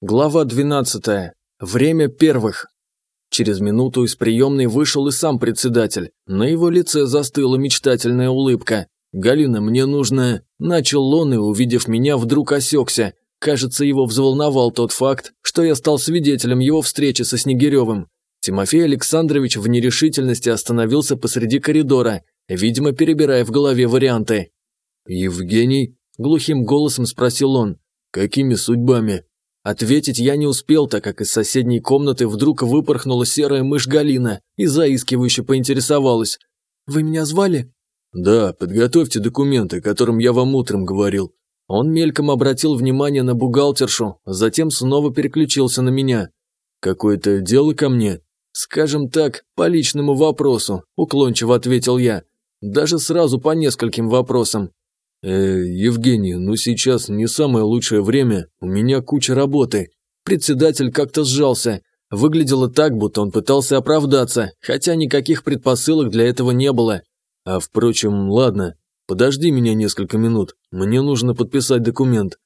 Глава 12. Время первых. Через минуту из приемной вышел и сам председатель. На его лице застыла мечтательная улыбка. «Галина, мне нужно...» Начал он и, увидев меня, вдруг осекся. Кажется, его взволновал тот факт, что я стал свидетелем его встречи со Снегиревым. Тимофей Александрович в нерешительности остановился посреди коридора, видимо, перебирая в голове варианты. «Евгений?» – глухим голосом спросил он. «Какими судьбами?» Ответить я не успел, так как из соседней комнаты вдруг выпорхнула серая мышь Галина и заискивающе поинтересовалась. «Вы меня звали?» «Да, подготовьте документы, о котором я вам утром говорил». Он мельком обратил внимание на бухгалтершу, затем снова переключился на меня. «Какое-то дело ко мне?» «Скажем так, по личному вопросу», – уклончиво ответил я. «Даже сразу по нескольким вопросам. «Э, Евгений, ну сейчас не самое лучшее время, у меня куча работы». Председатель как-то сжался. Выглядело так, будто он пытался оправдаться, хотя никаких предпосылок для этого не было. А впрочем, ладно, подожди меня несколько минут, мне нужно подписать документ.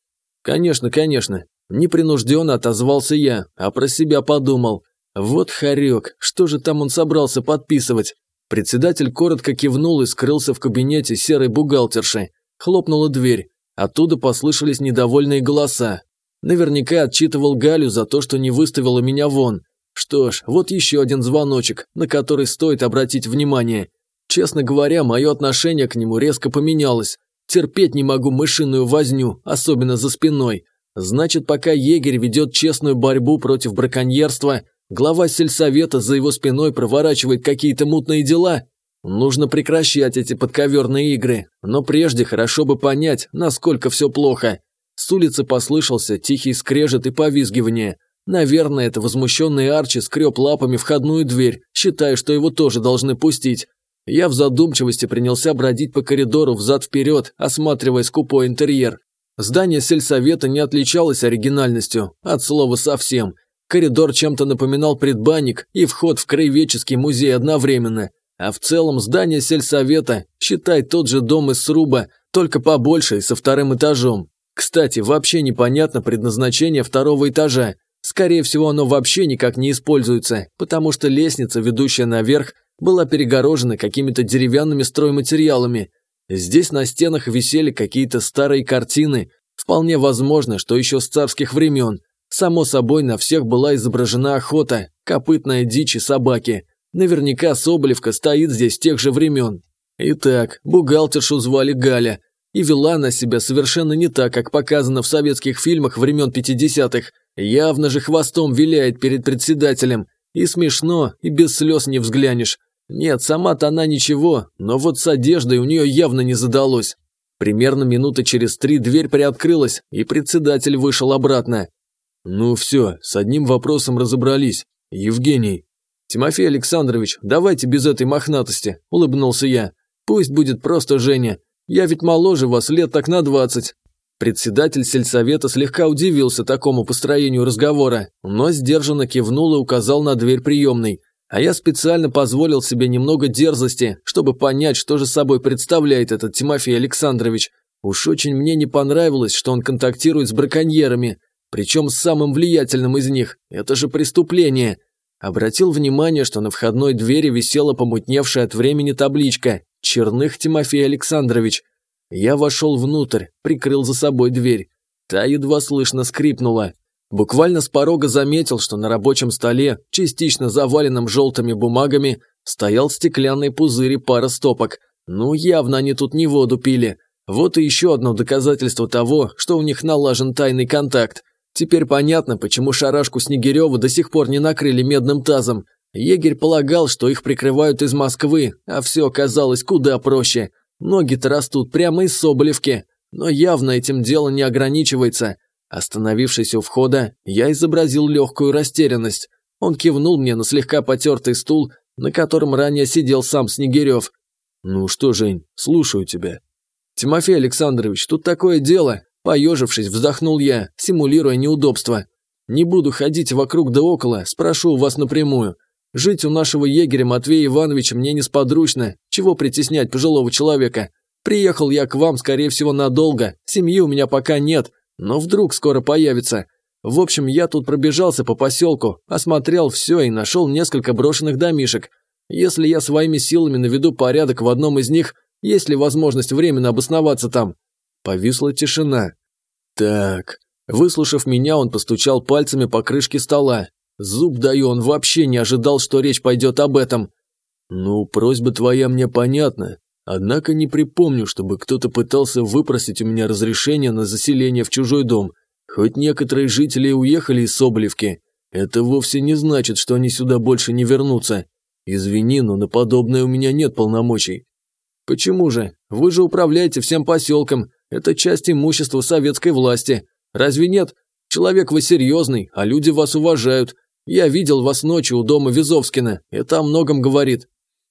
Конечно, конечно. Непринужденно отозвался я, а про себя подумал. Вот хорек, что же там он собрался подписывать? Председатель коротко кивнул и скрылся в кабинете серой бухгалтерши. Хлопнула дверь. Оттуда послышались недовольные голоса. Наверняка отчитывал Галю за то, что не выставила меня вон. Что ж, вот еще один звоночек, на который стоит обратить внимание. Честно говоря, мое отношение к нему резко поменялось. Терпеть не могу мышиную возню, особенно за спиной. Значит, пока егерь ведет честную борьбу против браконьерства, глава сельсовета за его спиной проворачивает какие-то мутные дела, Нужно прекращать эти подковерные игры, но прежде хорошо бы понять, насколько все плохо. С улицы послышался тихий скрежет и повизгивание. Наверное, это возмущенный Арчи скреб лапами входную дверь, считая, что его тоже должны пустить. Я в задумчивости принялся бродить по коридору взад-вперед, осматривая скупой интерьер. Здание сельсовета не отличалось оригинальностью, от слова совсем. Коридор чем-то напоминал предбанник и вход в краеведческий музей одновременно – а в целом здание сельсовета, считай тот же дом из сруба, только побольше и со вторым этажом. Кстати, вообще непонятно предназначение второго этажа. Скорее всего, оно вообще никак не используется, потому что лестница, ведущая наверх, была перегорожена какими-то деревянными стройматериалами. Здесь на стенах висели какие-то старые картины, вполне возможно, что еще с царских времен. Само собой, на всех была изображена охота, копытная дичь и собаки – Наверняка Соболевка стоит здесь с тех же времен. Итак, бухгалтершу звали Галя, и вела она себя совершенно не так, как показано в советских фильмах времен 50-х. Явно же хвостом виляет перед председателем. И смешно, и без слез не взглянешь. Нет, сама-то она ничего, но вот с одеждой у нее явно не задалось. Примерно минуты через три дверь приоткрылась, и председатель вышел обратно. «Ну все, с одним вопросом разобрались. Евгений, «Тимофей Александрович, давайте без этой мохнатости», – улыбнулся я. «Пусть будет просто Женя. Я ведь моложе вас лет так на двадцать». Председатель сельсовета слегка удивился такому построению разговора, но сдержанно кивнул и указал на дверь приемной. А я специально позволил себе немного дерзости, чтобы понять, что же собой представляет этот Тимофей Александрович. Уж очень мне не понравилось, что он контактирует с браконьерами, причем с самым влиятельным из них. Это же преступление. Обратил внимание, что на входной двери висела помутневшая от времени табличка «Черных Тимофей Александрович». Я вошел внутрь, прикрыл за собой дверь. Та едва слышно скрипнула. Буквально с порога заметил, что на рабочем столе, частично заваленном желтыми бумагами, стоял стеклянный пузырь и пара стопок. Ну, явно они тут не воду пили. Вот и еще одно доказательство того, что у них налажен тайный контакт. Теперь понятно, почему шарашку Снегирева до сих пор не накрыли медным тазом. Егерь полагал, что их прикрывают из Москвы, а все оказалось куда проще. Ноги-то растут прямо из Соболевки. Но явно этим дело не ограничивается. Остановившись у входа, я изобразил легкую растерянность. Он кивнул мне на слегка потертый стул, на котором ранее сидел сам Снегирев. «Ну что, Жень, слушаю тебя». «Тимофей Александрович, тут такое дело. Поежившись, вздохнул я, симулируя неудобство. «Не буду ходить вокруг да около, спрошу у вас напрямую. Жить у нашего егеря Матвея Ивановича мне несподручно, чего притеснять пожилого человека. Приехал я к вам, скорее всего, надолго, семьи у меня пока нет, но вдруг скоро появится. В общем, я тут пробежался по поселку, осмотрел все и нашел несколько брошенных домишек. Если я своими силами наведу порядок в одном из них, есть ли возможность временно обосноваться там?» Повисла тишина. «Так...» Выслушав меня, он постучал пальцами по крышке стола. Зуб даю, он вообще не ожидал, что речь пойдет об этом. «Ну, просьба твоя мне понятна. Однако не припомню, чтобы кто-то пытался выпросить у меня разрешение на заселение в чужой дом. Хоть некоторые жители уехали из Соболевки, это вовсе не значит, что они сюда больше не вернутся. Извини, но на подобное у меня нет полномочий. Почему же? Вы же управляете всем поселком. Это часть имущества советской власти. Разве нет? Человек вы серьезный, а люди вас уважают. Я видел вас ночью у дома Визовскина. Это о многом говорит.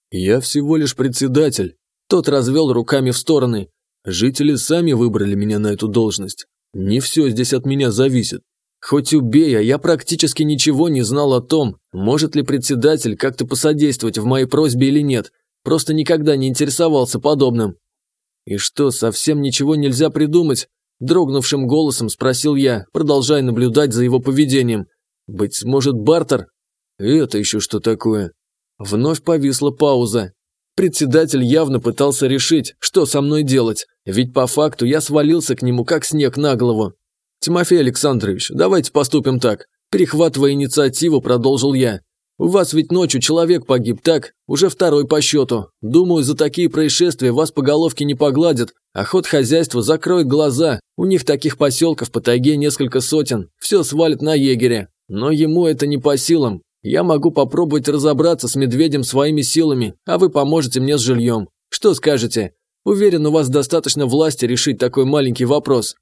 Я всего лишь председатель. Тот развел руками в стороны. Жители сами выбрали меня на эту должность. Не все здесь от меня зависит. Хоть убей, а я практически ничего не знал о том, может ли председатель как-то посодействовать в моей просьбе или нет. Просто никогда не интересовался подобным. И что, совсем ничего нельзя придумать? Дрогнувшим голосом спросил я, продолжая наблюдать за его поведением. Быть может, бартер? Это еще что такое? Вновь повисла пауза. Председатель явно пытался решить, что со мной делать, ведь по факту я свалился к нему как снег на голову. «Тимофей Александрович, давайте поступим так». Перехватывая инициативу, продолжил я. «У вас ведь ночью человек погиб, так? Уже второй по счету. Думаю, за такие происшествия вас по головке не погладят, а ход хозяйства закроет глаза. У них таких поселков по тайге несколько сотен. Все свалит на егеря. Но ему это не по силам. Я могу попробовать разобраться с медведем своими силами, а вы поможете мне с жильем. Что скажете? Уверен, у вас достаточно власти решить такой маленький вопрос.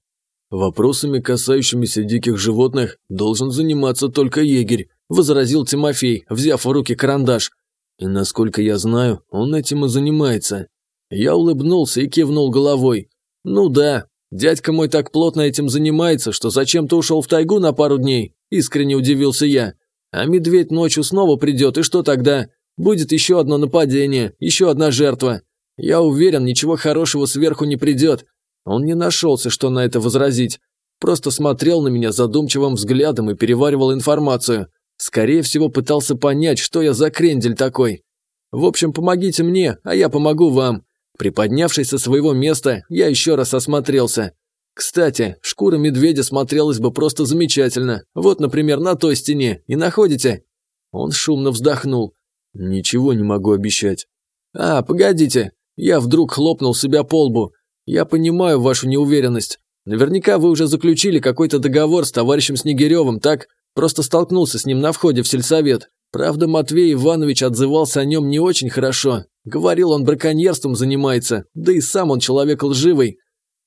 Вопросами, касающимися диких животных, должен заниматься только егерь, возразил Тимофей, взяв в руки карандаш. И насколько я знаю, он этим и занимается. Я улыбнулся и кивнул головой. Ну да, дядька мой так плотно этим занимается, что зачем-то ушел в тайгу на пару дней, искренне удивился я. А медведь ночью снова придет, и что тогда? Будет еще одно нападение, еще одна жертва. Я уверен, ничего хорошего сверху не придет. Он не нашелся, что на это возразить. Просто смотрел на меня задумчивым взглядом и переваривал информацию. Скорее всего, пытался понять, что я за крендель такой. В общем, помогите мне, а я помогу вам. Приподнявшись со своего места, я еще раз осмотрелся. Кстати, шкура медведя смотрелась бы просто замечательно. Вот, например, на той стене. И находите?» Он шумно вздохнул. «Ничего не могу обещать». «А, погодите». Я вдруг хлопнул себя по лбу. «Я понимаю вашу неуверенность. Наверняка вы уже заключили какой-то договор с товарищем Снегиревым, так? Просто столкнулся с ним на входе в сельсовет. Правда, Матвей Иванович отзывался о нем не очень хорошо. Говорил, он браконьерством занимается, да и сам он человек лживый.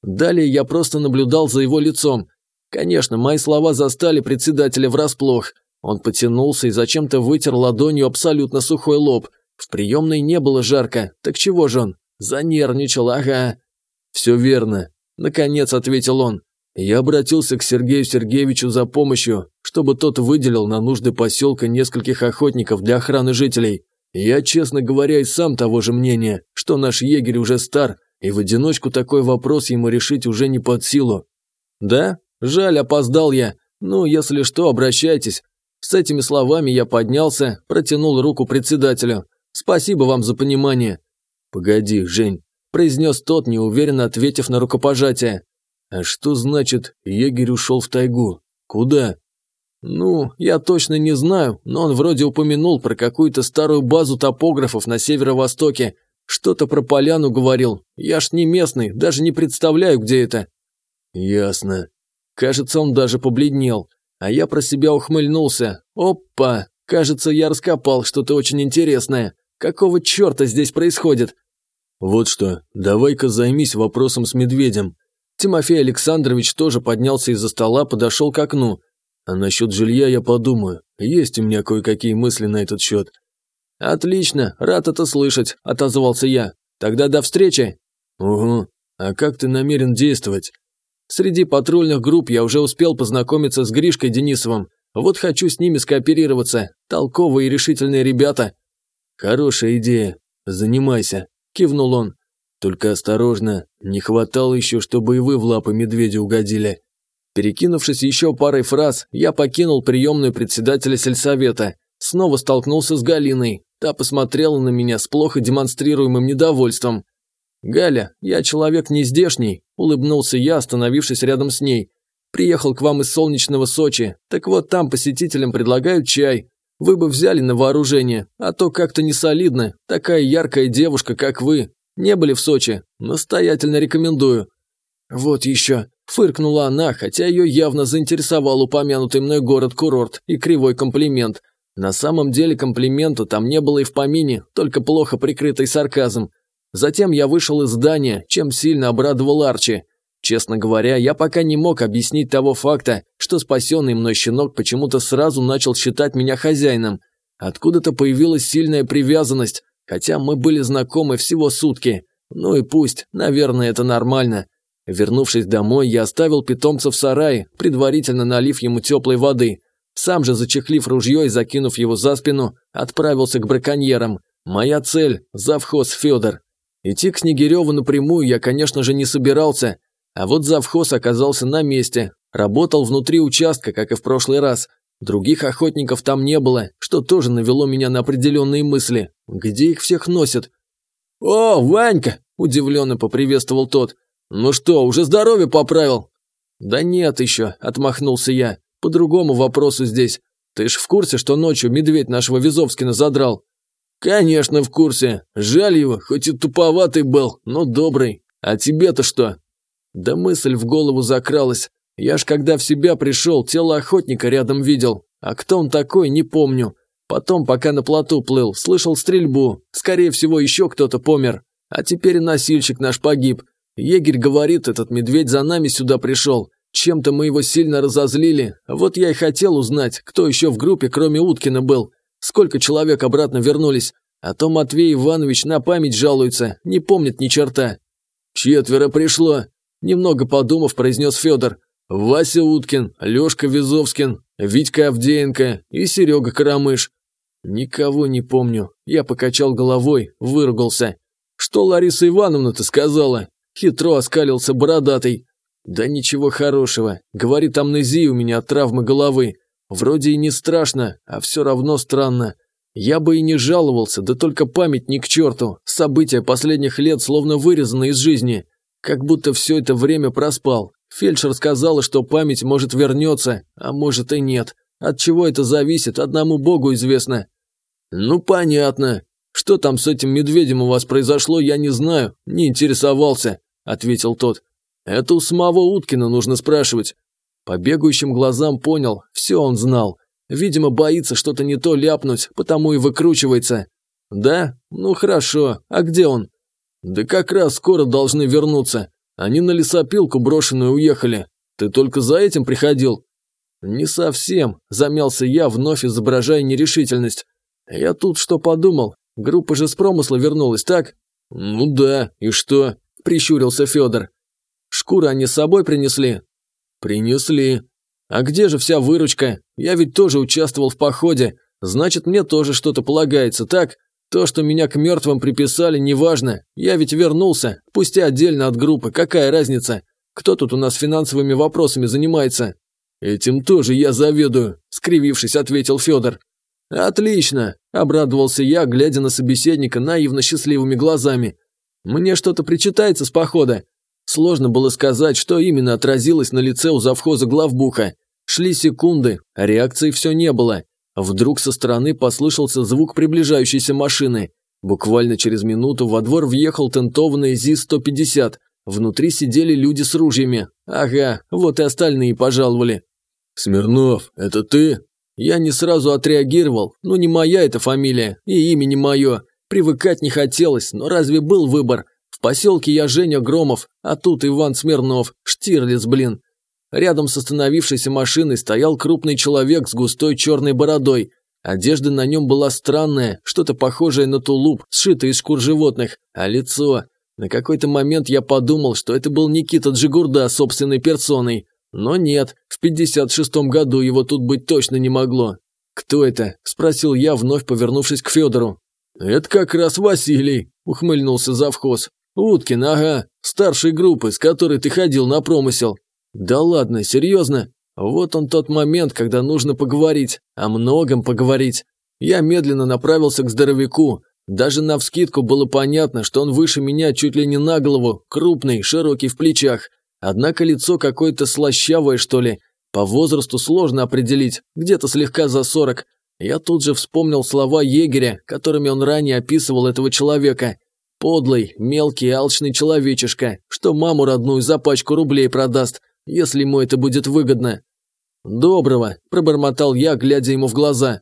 Далее я просто наблюдал за его лицом. Конечно, мои слова застали председателя врасплох. Он потянулся и зачем-то вытер ладонью абсолютно сухой лоб. В приемной не было жарко, так чего же он? Занервничал, ага. «Все верно», – наконец ответил он. Я обратился к Сергею Сергеевичу за помощью, чтобы тот выделил на нужды поселка нескольких охотников для охраны жителей. Я, честно говоря, и сам того же мнения, что наш егерь уже стар, и в одиночку такой вопрос ему решить уже не под силу. Да? Жаль, опоздал я. Ну, если что, обращайтесь. С этими словами я поднялся, протянул руку председателю. Спасибо вам за понимание. Погоди, Жень, произнес тот, неуверенно ответив на рукопожатие. А что значит, егерь ушел в тайгу? Куда? Ну, я точно не знаю, но он вроде упомянул про какую-то старую базу топографов на северо-востоке, что-то про поляну говорил. Я ж не местный, даже не представляю, где это. Ясно. Кажется, он даже побледнел. А я про себя ухмыльнулся. Опа! Кажется, я раскопал что-то очень интересное. Какого черта здесь происходит? Вот что, давай-ка займись вопросом с медведем. Тимофей Александрович тоже поднялся из-за стола, подошел к окну. А насчет жилья я подумаю. Есть у меня кое-какие мысли на этот счет. «Отлично, рад это слышать», – отозвался я. «Тогда до встречи». «Угу. А как ты намерен действовать?» «Среди патрульных групп я уже успел познакомиться с Гришкой Денисовым. Вот хочу с ними скооперироваться. Толковые и решительные ребята». «Хорошая идея. Занимайся», – кивнул он. «Только осторожно, не хватало еще, чтобы и вы в лапы медведя угодили». Перекинувшись еще парой фраз, я покинул приемную председателя сельсовета. Снова столкнулся с Галиной. Та посмотрела на меня с плохо демонстрируемым недовольством. «Галя, я человек не здешний», – улыбнулся я, остановившись рядом с ней. «Приехал к вам из солнечного Сочи. Так вот, там посетителям предлагают чай. Вы бы взяли на вооружение, а то как-то не солидно. Такая яркая девушка, как вы. Не были в Сочи? Настоятельно рекомендую». «Вот еще», – фыркнула она, хотя ее явно заинтересовал упомянутый мной город-курорт и кривой комплимент. На самом деле комплимента там не было и в помине, только плохо прикрытый сарказм. Затем я вышел из здания, чем сильно обрадовал Арчи. Честно говоря, я пока не мог объяснить того факта, что спасенный мной щенок почему-то сразу начал считать меня хозяином. Откуда-то появилась сильная привязанность, хотя мы были знакомы всего сутки. Ну и пусть, наверное, это нормально. Вернувшись домой, я оставил питомца в сарае, предварительно налив ему теплой воды. Сам же, зачехлив ружье и закинув его за спину, отправился к браконьерам. Моя цель – завхоз Федор. Идти к Снегиреву напрямую я, конечно же, не собирался, а вот завхоз оказался на месте, работал внутри участка, как и в прошлый раз. Других охотников там не было, что тоже навело меня на определенные мысли. Где их всех носят? «О, Ванька!» – удивленно поприветствовал тот. «Ну что, уже здоровье поправил?» «Да нет еще», – отмахнулся я. «По другому вопросу здесь. Ты ж в курсе, что ночью медведь нашего Визовскина задрал?» «Конечно, в курсе. Жаль его, хоть и туповатый был, но добрый. А тебе-то что?» Да мысль в голову закралась. Я ж когда в себя пришел, тело охотника рядом видел. А кто он такой, не помню. Потом, пока на плоту плыл, слышал стрельбу. Скорее всего, еще кто-то помер. А теперь и носильщик наш погиб. Егерь говорит, этот медведь за нами сюда пришел. Чем-то мы его сильно разозлили. Вот я и хотел узнать, кто еще в группе, кроме Уткина, был. Сколько человек обратно вернулись? А то Матвей Иванович на память жалуется, не помнит ни черта. Четверо пришло. Немного подумав, произнес Федор. Вася Уткин, Лешка Визовскин, Витька Авдеенко и Серега Карамыш. Никого не помню. Я покачал головой, выругался. Что Лариса Ивановна-то сказала? Хитро оскалился бородатый. Да ничего хорошего. Говорит, амнезия у меня от травмы головы. Вроде и не страшно, а все равно странно. Я бы и не жаловался, да только память ни к черту. События последних лет словно вырезаны из жизни. Как будто все это время проспал. Фельдшер сказала, что память может вернется, а может и нет. От чего это зависит, одному богу известно. Ну понятно. Что там с этим медведем у вас произошло, я не знаю, не интересовался, ответил тот. Это у самого Уткина нужно спрашивать. По бегающим глазам понял, все он знал. Видимо, боится что-то не то ляпнуть, потому и выкручивается. Да? Ну хорошо. А где он? Да как раз скоро должны вернуться. Они на лесопилку брошенную уехали. Ты только за этим приходил? Не совсем, замялся я, вновь изображая нерешительность. Я тут что подумал. Группа же с промысла вернулась, так? Ну да, и что? Прищурился Федор. Шкуры они с собой принесли? «Принесли. А где же вся выручка? Я ведь тоже участвовал в походе. Значит, мне тоже что-то полагается, так? То, что меня к мертвым приписали, неважно. Я ведь вернулся, пусть и отдельно от группы, какая разница? Кто тут у нас финансовыми вопросами занимается?» «Этим тоже я заведую», – скривившись, ответил Федор. «Отлично», – обрадовался я, глядя на собеседника наивно счастливыми глазами. «Мне что-то причитается с похода. Сложно было сказать, что именно отразилось на лице у завхоза главбуха. Шли секунды, а реакции все не было. Вдруг со стороны послышался звук приближающейся машины. Буквально через минуту во двор въехал тентованный ЗИС-150. Внутри сидели люди с ружьями. Ага, вот и остальные пожаловали. «Смирнов, это ты?» Я не сразу отреагировал. Ну, не моя эта фамилия, и имя не мое. Привыкать не хотелось, но разве был выбор? поселке я Женя Громов, а тут Иван Смирнов, Штирлиц, блин. Рядом с остановившейся машиной стоял крупный человек с густой черной бородой. Одежда на нем была странная, что-то похожее на тулуп, сшитый из шкур животных, а лицо... На какой-то момент я подумал, что это был Никита Джигурда собственной персоной. Но нет, в 56-м году его тут быть точно не могло. «Кто это?» – спросил я, вновь повернувшись к Федору. «Это как раз Василий», – ухмыльнулся завхоз. «Уткин, ага, старшей группы, с которой ты ходил на промысел». Да ладно, серьезно? Вот он тот момент, когда нужно поговорить, о многом поговорить. Я медленно направился к здоровяку. Даже навскидку было понятно, что он выше меня чуть ли не на голову, крупный, широкий в плечах. Однако лицо какое-то слащавое, что ли. По возрасту сложно определить, где-то слегка за сорок. Я тут же вспомнил слова егеря, которыми он ранее описывал этого человека. Подлый, мелкий, алчный человечишка, что маму родную за пачку рублей продаст, если ему это будет выгодно. «Доброго», – пробормотал я, глядя ему в глаза.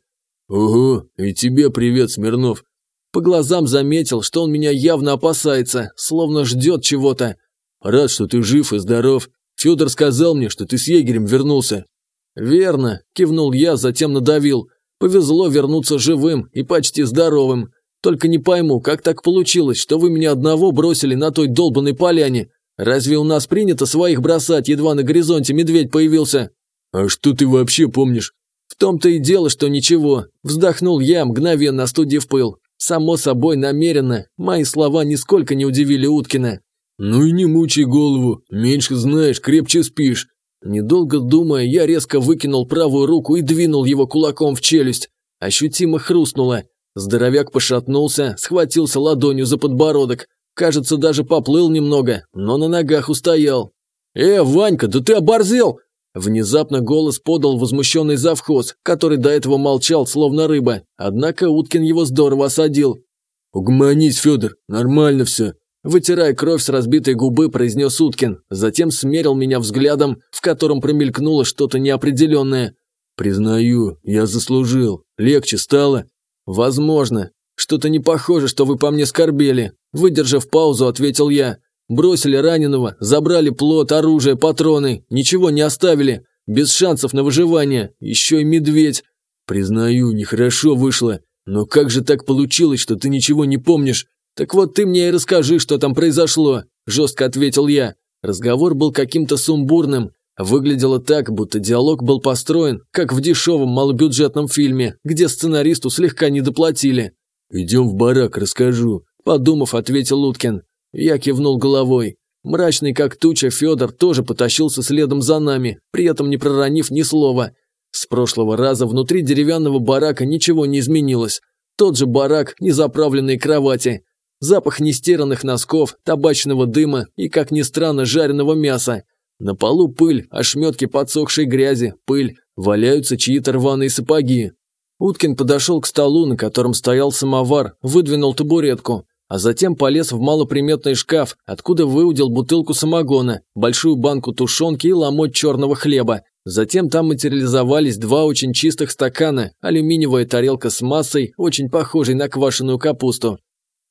«Ого, и тебе привет, Смирнов». По глазам заметил, что он меня явно опасается, словно ждет чего-то. «Рад, что ты жив и здоров. Федор сказал мне, что ты с егерем вернулся». «Верно», – кивнул я, затем надавил. «Повезло вернуться живым и почти здоровым. Только не пойму, как так получилось, что вы меня одного бросили на той долбанной поляне? Разве у нас принято своих бросать, едва на горизонте медведь появился?» «А что ты вообще помнишь?» «В том-то и дело, что ничего», – вздохнул я, мгновенно остудив пыл. Само собой, намеренно, мои слова нисколько не удивили Уткина. «Ну и не мучай голову, меньше знаешь, крепче спишь». Недолго думая, я резко выкинул правую руку и двинул его кулаком в челюсть. Ощутимо хрустнуло. Здоровяк пошатнулся, схватился ладонью за подбородок. Кажется, даже поплыл немного, но на ногах устоял. «Э, Ванька, да ты оборзел!» Внезапно голос подал возмущенный завхоз, который до этого молчал, словно рыба. Однако Уткин его здорово осадил. «Угомонись, Федор, нормально все», Вытирая кровь с разбитой губы, произнес Уткин, затем смерил меня взглядом, в котором промелькнуло что-то неопределенное. «Признаю, я заслужил. Легче стало?» «Возможно. Что-то не похоже, что вы по мне скорбели». Выдержав паузу, ответил я. Бросили раненого, забрали плод, оружие, патроны, ничего не оставили. Без шансов на выживание. Еще и медведь. Признаю, нехорошо вышло. Но как же так получилось, что ты ничего не помнишь? Так вот ты мне и расскажи, что там произошло. Жестко ответил я. Разговор был каким-то сумбурным. Выглядело так, будто диалог был построен, как в дешевом малобюджетном фильме, где сценаристу слегка недоплатили. «Идем в барак, расскажу», – подумав, ответил Уткин. Я кивнул головой. Мрачный как туча Федор тоже потащился следом за нами, при этом не проронив ни слова. С прошлого раза внутри деревянного барака ничего не изменилось. Тот же барак, незаправленные кровати. Запах нестиранных носков, табачного дыма и, как ни странно, жареного мяса. На полу пыль, ошметки подсохшей грязи, пыль, валяются чьи-то рваные сапоги. Уткин подошел к столу, на котором стоял самовар, выдвинул табуретку а затем полез в малоприметный шкаф, откуда выудил бутылку самогона, большую банку тушенки и ломоть черного хлеба. Затем там материализовались два очень чистых стакана, алюминиевая тарелка с массой, очень похожей на квашеную капусту.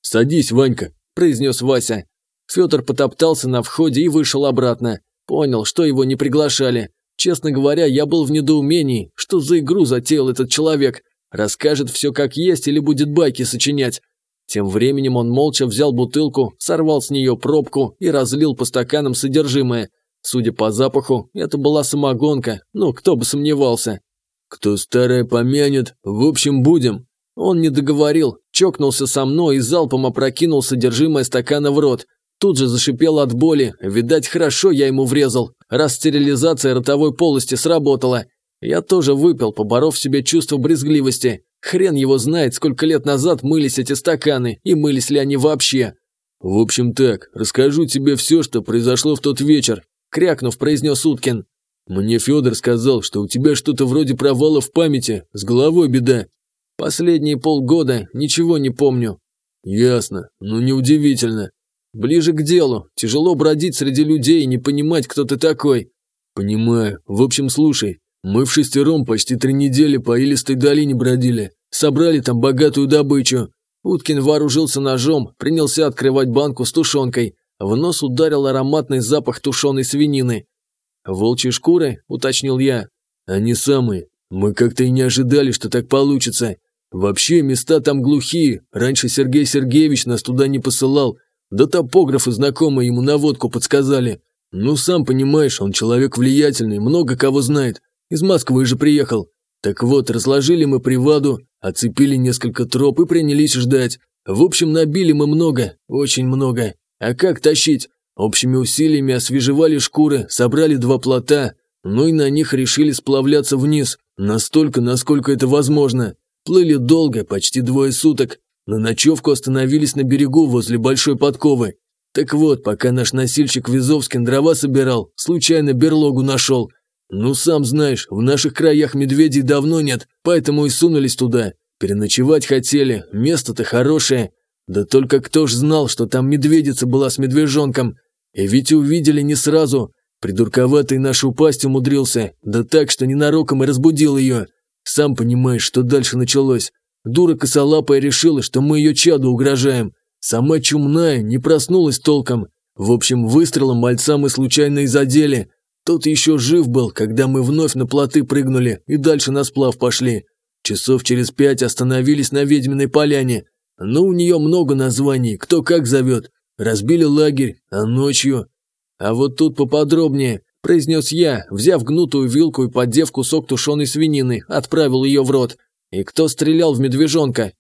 «Садись, Ванька», – произнес Вася. Федор потоптался на входе и вышел обратно. Понял, что его не приглашали. Честно говоря, я был в недоумении, что за игру затеял этот человек. Расскажет все как есть или будет байки сочинять. Тем временем он молча взял бутылку, сорвал с нее пробку и разлил по стаканам содержимое. Судя по запаху, это была самогонка, ну, кто бы сомневался. «Кто старое помянет, в общем, будем». Он не договорил, чокнулся со мной и залпом опрокинул содержимое стакана в рот. Тут же зашипел от боли, видать, хорошо я ему врезал, раз стерилизация ротовой полости сработала. Я тоже выпил, поборов в себе чувство брезгливости. Хрен его знает, сколько лет назад мылись эти стаканы, и мылись ли они вообще. В общем так, расскажу тебе все, что произошло в тот вечер, крякнув, произнес Уткин. Мне Федор сказал, что у тебя что-то вроде провала в памяти, с головой беда. Последние полгода ничего не помню. Ясно, ну неудивительно. Ближе к делу, тяжело бродить среди людей и не понимать, кто ты такой. Понимаю. В общем, слушай, мы в шестером почти три недели по Илистой долине бродили, собрали там богатую добычу. Уткин вооружился ножом, принялся открывать банку с тушенкой. В нос ударил ароматный запах тушеной свинины. «Волчьи шкуры?» – уточнил я. «Они самые. Мы как-то и не ожидали, что так получится. Вообще, места там глухие. Раньше Сергей Сергеевич нас туда не посылал. Да топографы знакомые ему наводку подсказали. Ну, сам понимаешь, он человек влиятельный, много кого знает. Из Москвы же приехал. Так вот, разложили мы приваду, оцепили несколько троп и принялись ждать. В общем, набили мы много, очень много. А как тащить? Общими усилиями освежевали шкуры, собрали два плота, ну и на них решили сплавляться вниз, настолько, насколько это возможно. Плыли долго, почти двое суток. На ночевку остановились на берегу возле Большой Подковы. Так вот, пока наш носильщик Визовскин дрова собирал, случайно берлогу нашел. Ну, сам знаешь, в наших краях медведей давно нет, поэтому и сунулись туда. Переночевать хотели, место-то хорошее. Да только кто ж знал, что там медведица была с медвежонком. И ведь увидели не сразу. Придурковатый наш упасть умудрился, да так, что ненароком и разбудил ее. Сам понимаешь, что дальше началось. Дура косолапая решила, что мы ее чаду угрожаем. Сама чумная, не проснулась толком. В общем, выстрелом мальца мы случайно и задели. Тот еще жив был, когда мы вновь на плоты прыгнули и дальше на сплав пошли. Часов через пять остановились на ведьминой поляне. Ну, у нее много названий, кто как зовет. Разбили лагерь, а ночью... А вот тут поподробнее, произнес я, взяв гнутую вилку и поддев кусок тушеной свинины, отправил ее в рот. И кто стрелял в медвежонка?